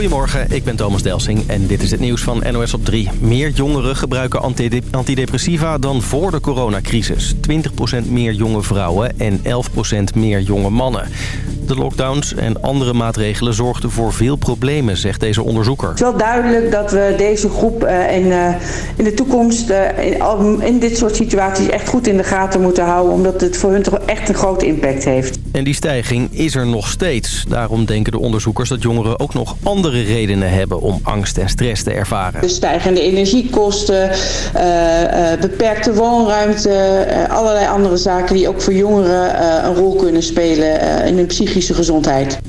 Goedemorgen, ik ben Thomas Delsing en dit is het nieuws van NOS op 3. Meer jongeren gebruiken antidepressiva dan voor de coronacrisis. 20% meer jonge vrouwen en 11% meer jonge mannen. De lockdowns en andere maatregelen zorgden voor veel problemen, zegt deze onderzoeker. Het is wel duidelijk dat we deze groep in, uh, in de toekomst in, in, dit soort situaties echt goed in de gaten moeten houden. Omdat het voor hun toch echt een grote impact heeft. En die stijging is er nog steeds. Daarom denken de onderzoekers dat jongeren ook nog andere redenen hebben om angst en stress te ervaren. De stijgende energiekosten, beperkte woonruimte, allerlei andere zaken die ook voor jongeren een rol kunnen spelen in hun psychische gezondheid.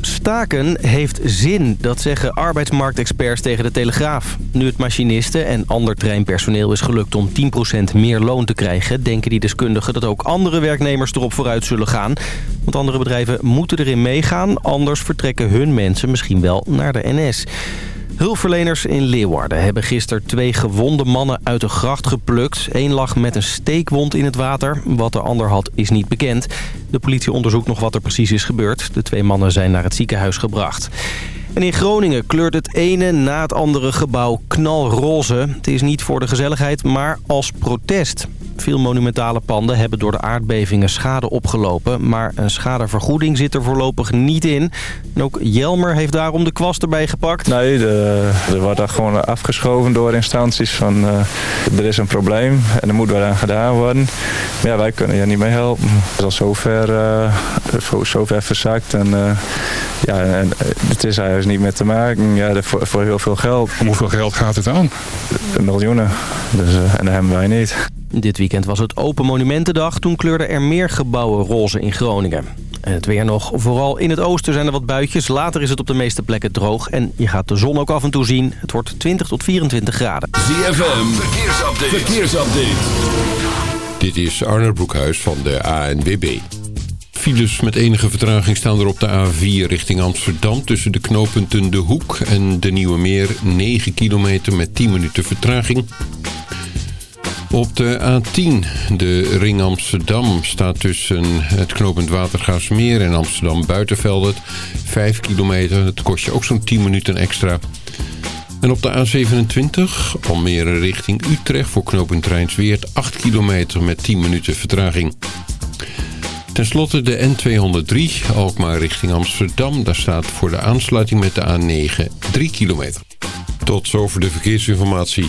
Staken heeft zin, dat zeggen arbeidsmarktexperts tegen de Telegraaf. Nu het machinisten en ander treinpersoneel is gelukt om 10% meer loon te krijgen... denken die deskundigen dat ook andere werknemers erop vooruit zullen gaan. Want andere bedrijven moeten erin meegaan, anders vertrekken hun mensen misschien wel naar de NS. Hulpverleners in Leeuwarden hebben gisteren twee gewonde mannen uit de gracht geplukt. Eén lag met een steekwond in het water. Wat de ander had is niet bekend. De politie onderzoekt nog wat er precies is gebeurd. De twee mannen zijn naar het ziekenhuis gebracht. En in Groningen kleurt het ene na het andere gebouw knalroze. Het is niet voor de gezelligheid, maar als protest. Veel monumentale panden hebben door de aardbevingen schade opgelopen. Maar een schadevergoeding zit er voorlopig niet in. En ook Jelmer heeft daarom de kwast erbij gepakt. Nee, de, er wordt daar gewoon afgeschoven door instanties van uh, er is een probleem en er moet wat aan gedaan worden. Maar ja, wij kunnen je niet mee helpen. Het is al zover, uh, zover verzakt en, uh, ja, en het is eigenlijk niet meer te maken ja, voor, voor heel veel geld. Om hoeveel geld gaat het aan? Miljoenen. Dus, en dat hebben wij niet. Dit weekend was het Open Monumentendag. Toen kleurden er meer gebouwen roze in Groningen. En het weer nog. Vooral in het oosten zijn er wat buitjes. Later is het op de meeste plekken droog. En je gaat de zon ook af en toe zien. Het wordt 20 tot 24 graden. ZFM, verkeersupdate. verkeersupdate. Dit is Arne Broekhuis van de ANWB. Files met enige vertraging staan er op de A4 richting Amsterdam... tussen de knooppunten De Hoek en de Nieuwe Meer. 9 kilometer met 10 minuten vertraging. Op de A10, de ring Amsterdam, staat tussen het knooppunt Watergaasmeer en Amsterdam Buitenveldert 5 kilometer. Het kost je ook zo'n 10 minuten extra. En op de A27, Almere richting Utrecht voor knooppunt Rijnsweert 8 kilometer met 10 minuten vertraging. Ten slotte de N203, Alkmaar richting Amsterdam. Daar staat voor de aansluiting met de A9 3 kilometer. Tot zover de verkeersinformatie.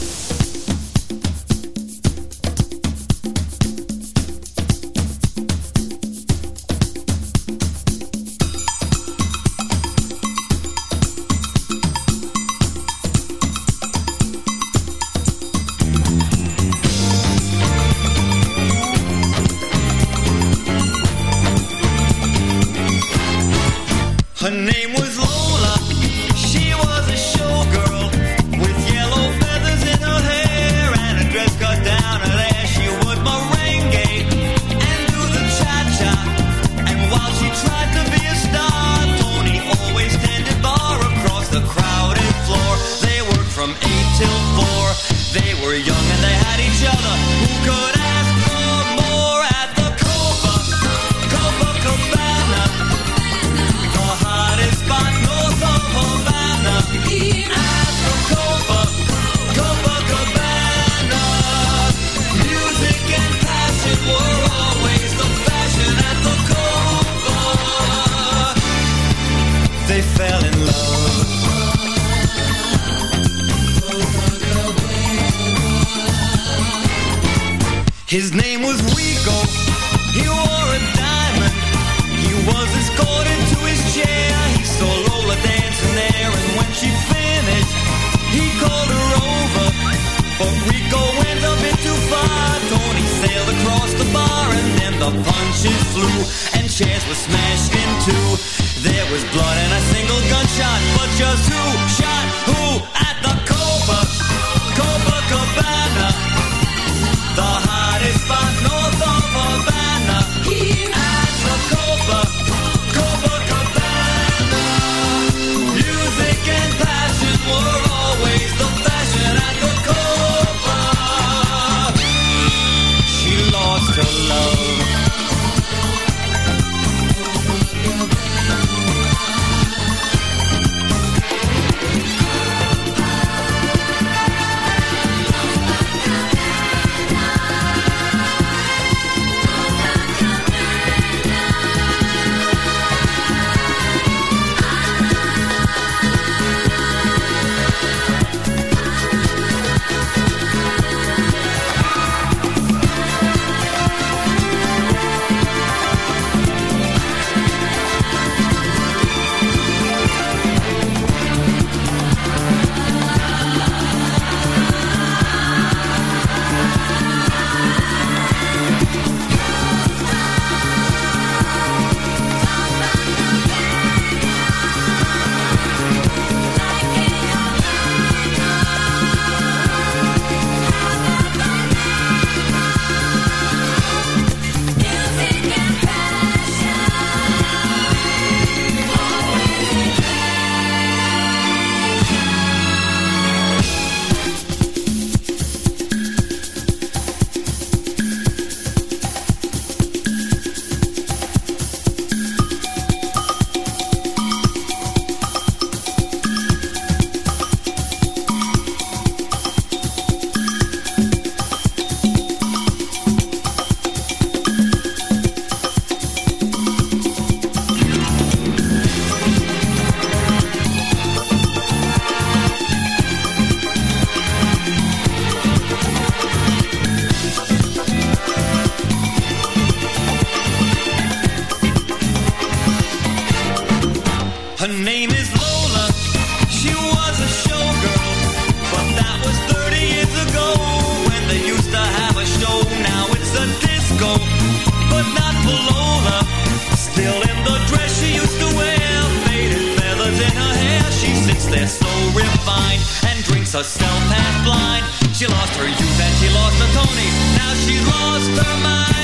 She's a stealth half blind. She lost her youth and she lost the Tony. Now she's lost her mind.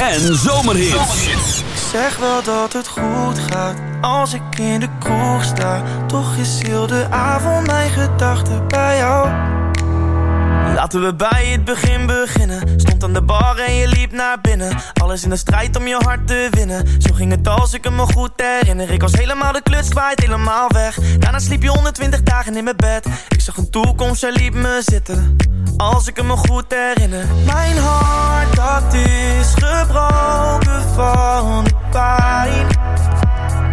en zomerhits. Zeg wel dat het goed gaat als ik in de kroeg sta. Toch is heel de avond mijn gedachten bij jou. Laten we bij het begin beginnen. Stond aan de bar en je liep naar binnen. Alles in de strijd om je hart te winnen. Zo ging het als ik me goed herinner. Ik was helemaal de kluts kwijt, helemaal Daarna sliep je 120 dagen in mijn bed. Ik zag een toekomst, en liep me zitten. Als ik me goed herinner. Mijn hart, dat is gebroken van de pijn.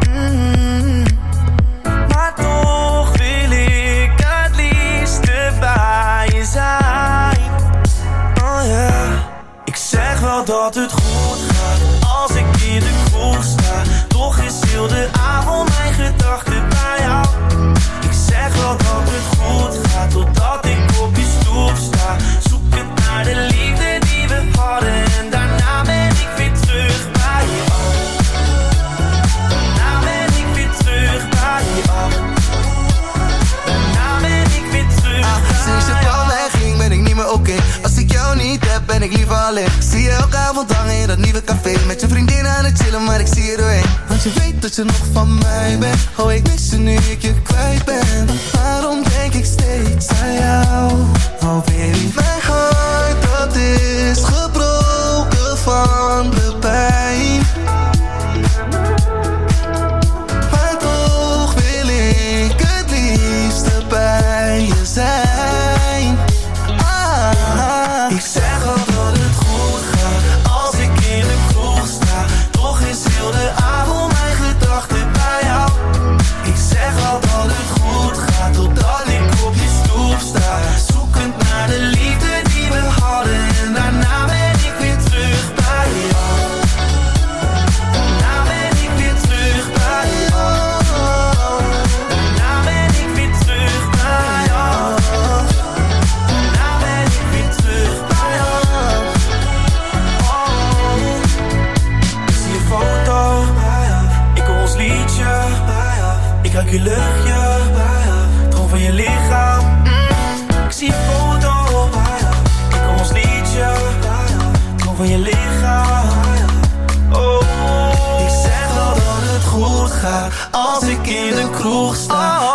Mm. Maar toch wil ik het liefst bij je zijn. Oh ja. Ik zeg wel dat het goed gaat Als ik in de kroeg sta. Toch is heel de avond mijn gedachten zeg wel dat het goed gaat Totdat ik op je stoep sta. Zoekend naar de liefde die we hadden En daarna ben ik weer terug bij je. Daarna ben ik weer terug bij je. Daarna ben ik weer terug bij je Sinds je van mij ging ben ik niet meer oké. Als ik jou niet heb ben ik liever alleen. Elke avond hangen in dat nieuwe café Met je vriendin aan het chillen, maar ik zie je doorheen. Want je weet dat je nog van mij bent. Oh, ik mis je nu ik je kwijt ben. Waarom denk ik steeds aan jou? Oh baby, mijn hart dat is gebroken van de pijn. als ik in de kroeg sta.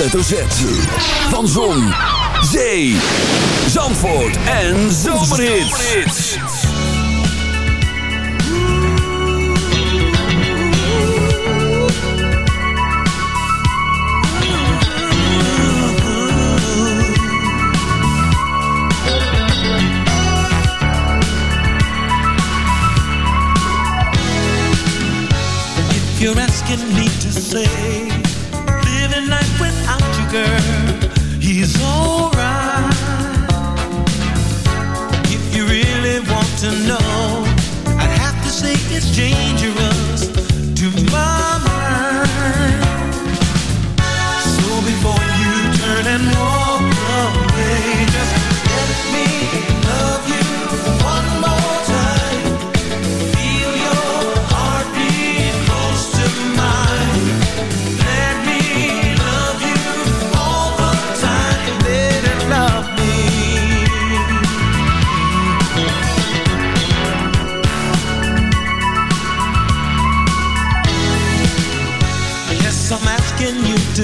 hoofdletter Z. Van Zon, Zee, Zandvoort en Zomerhits. You're asking me to say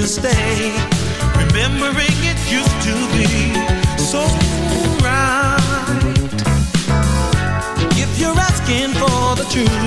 to stay. Remembering it used to be so right. If you're asking for the truth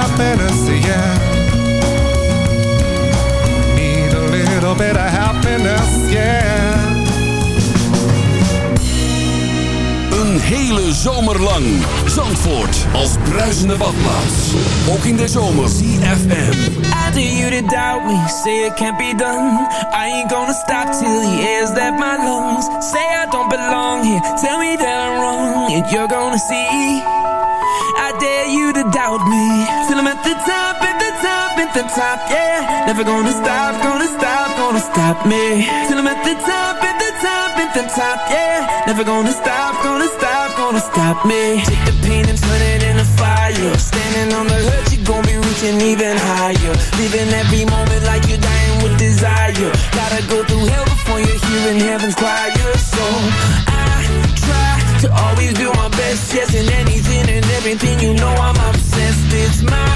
yeah. Need a little bit of happiness, yeah. Een hele zomer lang. Zandvoort als bruisende badplaats. Ook in de zomer. CFM. I dare you to doubt me, say it can't be done. I ain't gonna stop till the air's left my lungs. lungs. Say I don't belong here. Tell me that I'm wrong, and you're gonna see. I dare you to doubt me. I'm at the top, at the top, at the top, yeah. Never gonna stop, gonna stop, gonna stop me. Till I'm at the top, at the top, at the top, yeah. Never gonna stop, gonna stop, gonna stop me. Take the pain and turn it into fire. Standing on the hurt, you're gonna be reaching even higher. Living every moment like you're dying with desire. Gotta go through hell before you're hearing heaven's choir. So always do my best, yes, in anything and everything. You know I'm obsessed. It's my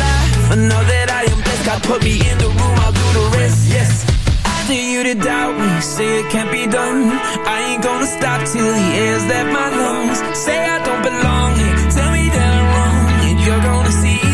life. I know that I am blessed. God put me in the room, I'll do the rest. Yes. I you to doubt me, say it can't be done. I ain't gonna stop till the air's left my lungs. Say I don't belong here, tell me that I'm wrong, and you're gonna see.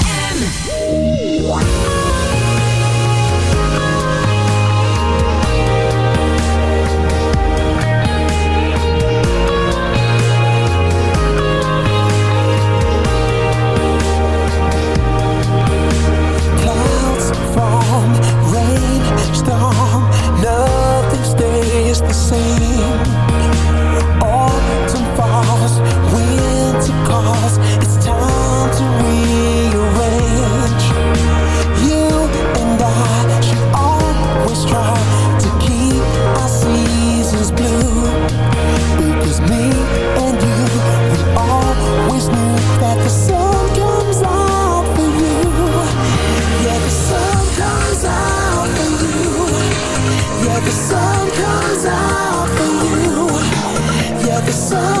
So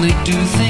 certainly do think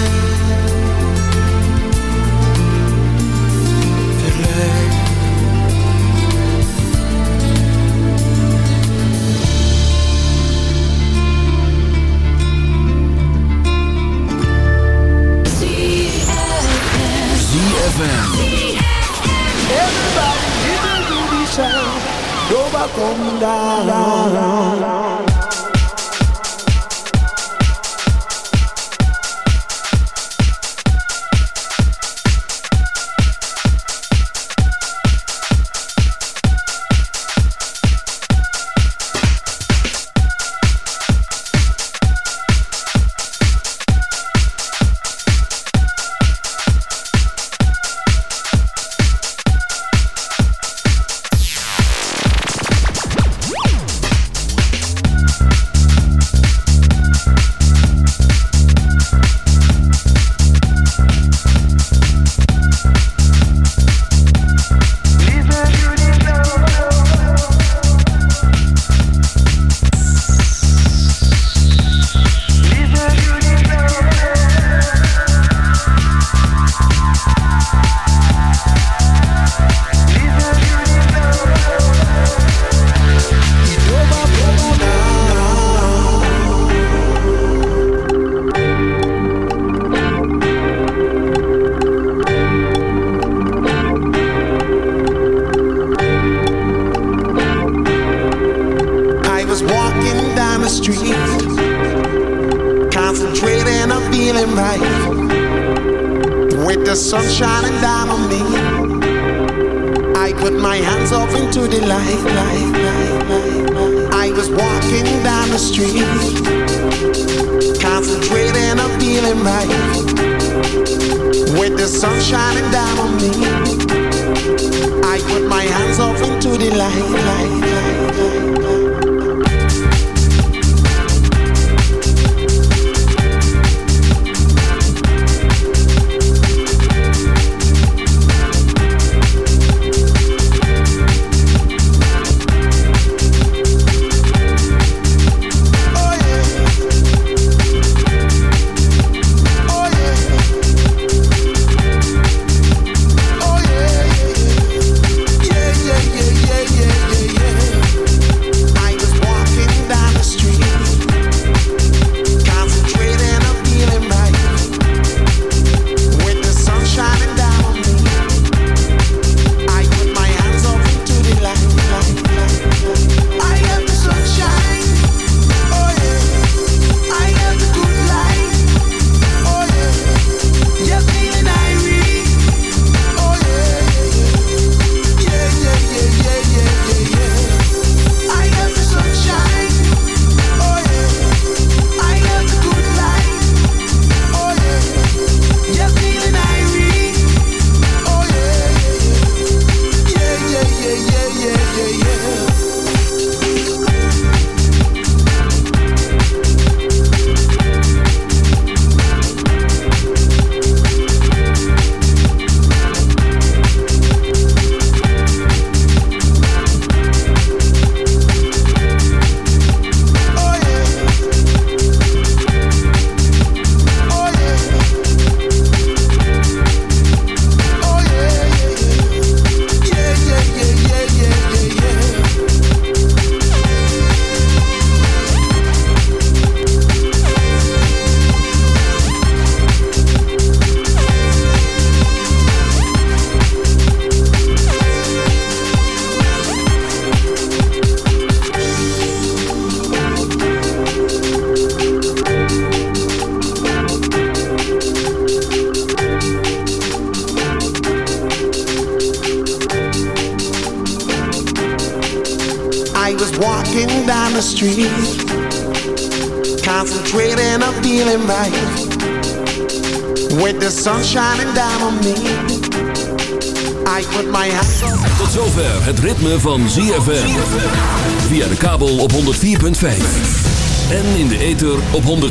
down. down.